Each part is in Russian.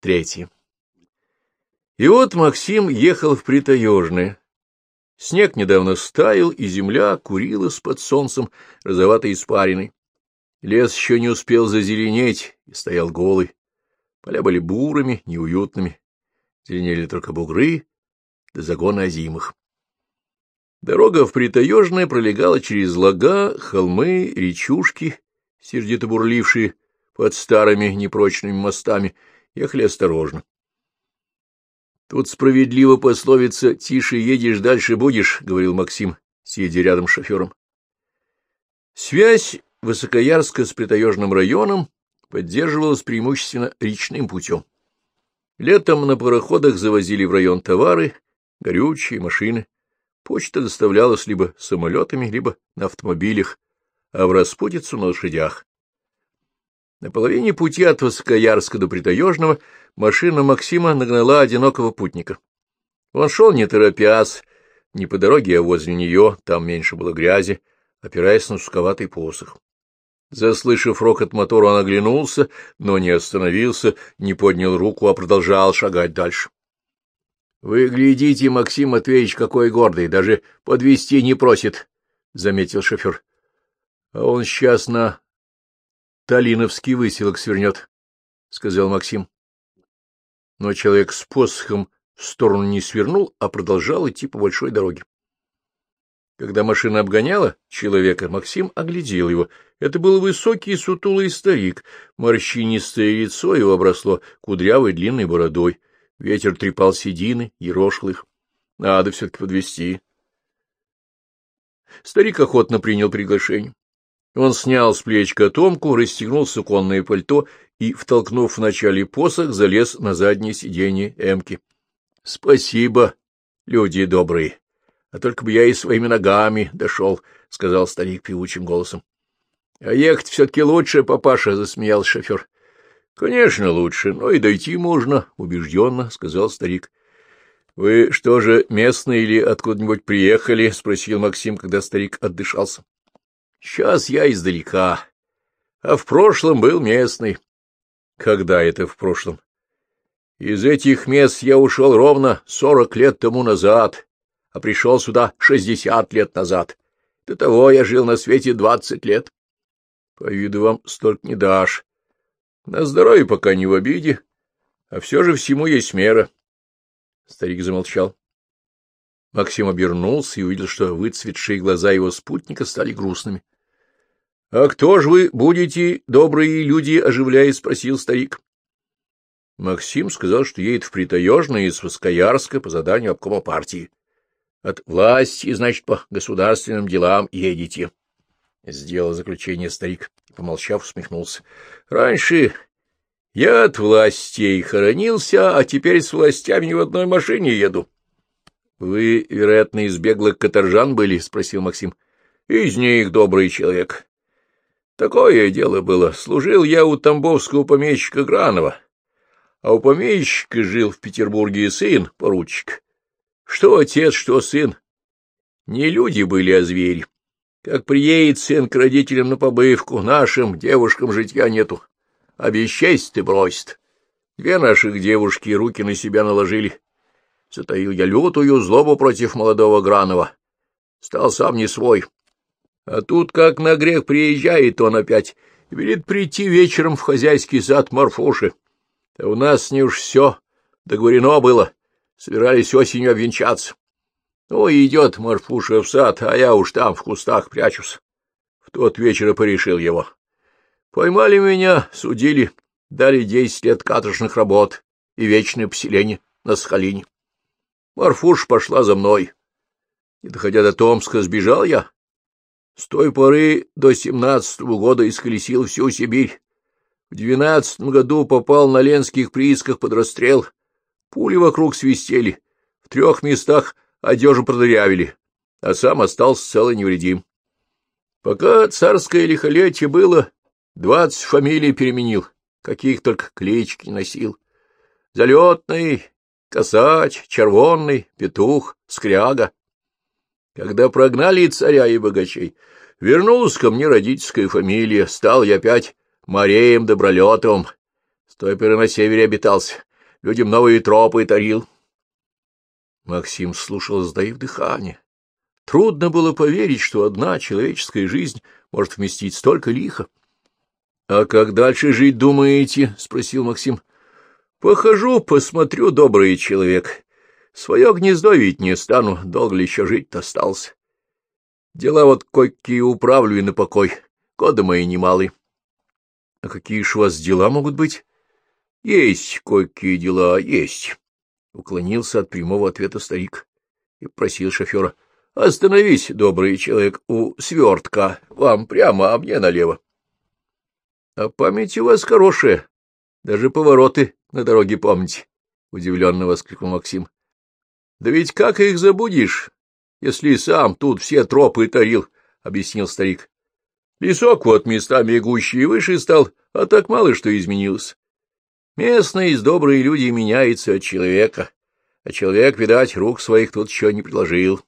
Третье. И вот Максим ехал в Притаежное. Снег недавно стаял, и земля курилась под солнцем розоватой испариной. Лес еще не успел зазеленеть и стоял голый. Поля были бурыми, неуютными. Зеленели только бугры да загоны озимых. Дорога в Притаежное пролегала через лага, холмы, речушки, сердито бурлившие под старыми непрочными мостами, ехали осторожно. Тут справедливо пословица «тише едешь, дальше будешь», — говорил Максим, сидя рядом с шофером. Связь Высокоярска с Притаежным районом поддерживалась преимущественно речным путем. Летом на пароходах завозили в район товары, горючие, машины. Почта доставлялась либо самолетами, либо на автомобилях, а в распутицу на лошадях. На половине пути от Высокоярска до Притаежного машина Максима нагнала одинокого путника. Он шел не торопясь, не по дороге, а возле нее, там меньше было грязи, опираясь на сусковатый посох. Заслышав рокот мотора, он оглянулся, но не остановился, не поднял руку, а продолжал шагать дальше. — Вы глядите, Максим Матвеевич, какой гордый, даже подвести не просит, — заметил шофер. — А он сейчас на Талиновский выселок свернет, — сказал Максим. Но человек с посохом в сторону не свернул, а продолжал идти по большой дороге. Когда машина обгоняла человека, Максим оглядел его. Это был высокий сутулый старик, морщинистое лицо его обросло кудрявой длинной бородой. Ветер трепал седины, ерошил их. Надо все-таки подвести. Старик охотно принял приглашение. Он снял с плеч котомку, расстегнул суконное пальто и, втолкнув в начале посох, залез на заднее сиденье эмки. — Спасибо, люди добрые, а только бы я и своими ногами дошел, — сказал старик певучим голосом. — А ехать все-таки лучше, папаша, — засмеял шофер. — Конечно, лучше, но и дойти можно, — убежденно сказал старик. — Вы что же, местные или откуда-нибудь приехали? — спросил Максим, когда старик отдышался. — Сейчас я издалека, а в прошлом был местный. — Когда это в прошлом? — Из этих мест я ушел ровно сорок лет тому назад, а пришел сюда шестьдесят лет назад. До того я жил на свете двадцать лет. По виду вам столько не дашь. На здоровье пока не в обиде, а все же всему есть мера. Старик замолчал. Максим обернулся и увидел, что выцветшие глаза его спутника стали грустными. — А кто ж вы будете, добрые люди? — оживляясь, спросил старик. Максим сказал, что едет в Притаежное из Воскоярска по заданию обкома партии. — От власти, значит, по государственным делам едете. — сделал заключение старик, помолчав, усмехнулся. — Раньше я от властей хоронился, а теперь с властями в одной машине еду. — Вы, вероятно, из беглых каторжан были? — спросил Максим. — Из них добрый человек. Такое дело было. Служил я у тамбовского помещика Гранова, а у помещика жил в Петербурге сын, поручик. Что отец, что сын. Не люди были, а звери. Как приедет сын к родителям на побывку, нашим девушкам житья нету, а бесчесть бросит. Две наших девушки руки на себя наложили. Затаил я лютую злобу против молодого Гранова. Стал сам не свой. А тут, как на грех, приезжает он опять и велит прийти вечером в хозяйский сад Марфуши. А у нас с ней уж все договорено было. Собирались осенью обвенчаться. Ну, идет Марфуша в сад, а я уж там в кустах прячусь. В тот вечер и порешил его. Поймали меня, судили, дали десять лет каторжных работ и вечное поселение на Сахалине. Марфуш пошла за мной. Не доходя до Томска, сбежал я. С той поры до семнадцатого года исколесил всю Сибирь. В двенадцатом году попал на ленских приисках под расстрел. Пули вокруг свистели. В трех местах одежу продырявили, а сам остался целый невредим. Пока царское лихолетие было, двадцать фамилий переменил, каких только клички носил. Залетный, косач, червонный, петух, скряга. Когда прогнали царя и богачей, вернулась ко мне родительская фамилия, стал я опять Мареем Добролетовым. С той поры на севере обитался, людям новые тропы тарил. Максим слушал, сдаив дыхание. Трудно было поверить, что одна человеческая жизнь может вместить столько лиха. — А как дальше жить думаете? — спросил Максим. — Похожу, посмотрю, добрый человек. Свое гнездо ведь не стану, долго ли еще жить-то остался. Дела вот кое-какие управлю и на покой, годы мои немалые. — А какие ж у вас дела могут быть? — Есть кое-какие дела, есть. Уклонился от прямого ответа старик и просил шофера. — Остановись, добрый человек, у свертка, вам прямо, а мне налево. — А память у вас хорошая, даже повороты на дороге помните, — удивленно воскликнул Максим. — Да ведь как их забудешь, если сам тут все тропы тарил, — объяснил старик. Лесок вот местами гуще и выше стал, а так мало что изменилось. Местные добрые люди меняются от человека, а человек, видать, рук своих тут еще не приложил.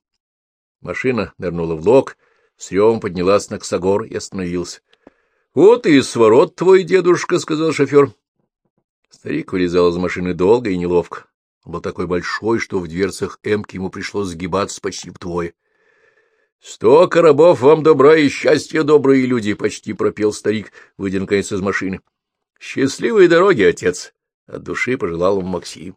Машина нырнула в лог, с ревом поднялась на косогор и остановился. — Вот и сворот твой, дедушка, — сказал шофер. Старик вылезал из машины долго и неловко. Был такой большой, что в дверцах эмки ему пришлось сгибаться почти вдвое. — Сто коробов вам добра и счастья, добрые люди! — почти пропел старик, выйдя наконец из машины. — Счастливой дороги, отец! — от души пожелал ему Максим.